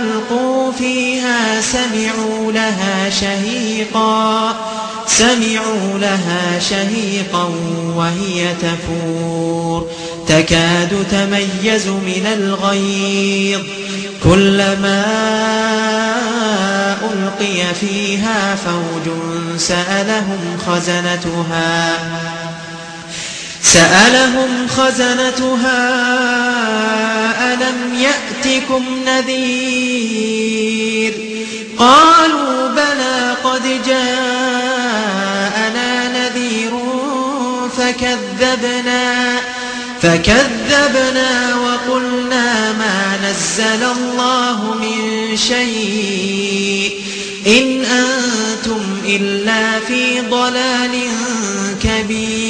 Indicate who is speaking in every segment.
Speaker 1: ألقوا فيها سمعوا لها شهيقا سمعوا لها شهيقا وهي تفور. تكاد تميز من الغيظ كلما ألقي فيها فوج سألهم خزنتها. سألهم خزنتها ألم يأتكم نذير؟ قالوا بلى قد جاءنا نذير فكذبنا فكذبنا وقلنا ما نزل الله من شيء إن أنتم إلا في ضلال كبير.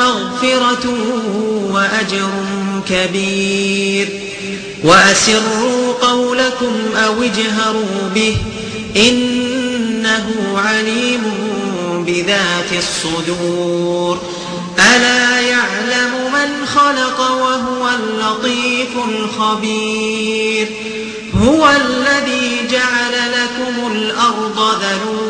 Speaker 1: مغفرة وأجر كبير. وأسروا قولكم أو اجهروا به إنه عليم بذات الصدور. ألا يعلم من خلق وهو اللطيف الخبير. هو الذي جعل لكم الأرض ذلولا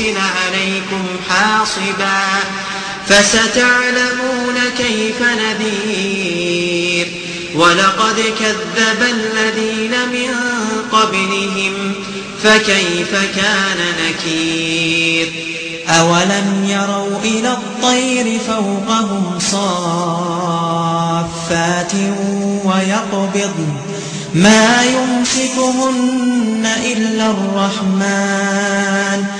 Speaker 1: يرسل عليكم حاصبا فستعلمون كيف نذير. ولقد كذب الذين من قبلهم فكيف كان نكير؟
Speaker 2: أولم يروا إلى الطير فوقهم صافات ويقبضن ما يمسكهن إلا الرحمن.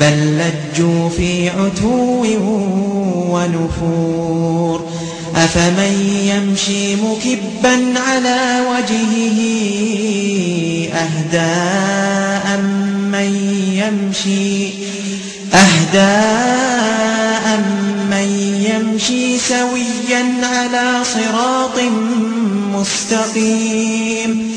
Speaker 2: بل لجوا في عتو ونفور. أفمن يمشي مكبا على وجهه أهدى أمن يمشي؟ أهداء من يمشي سويا على صراط مستقيم؟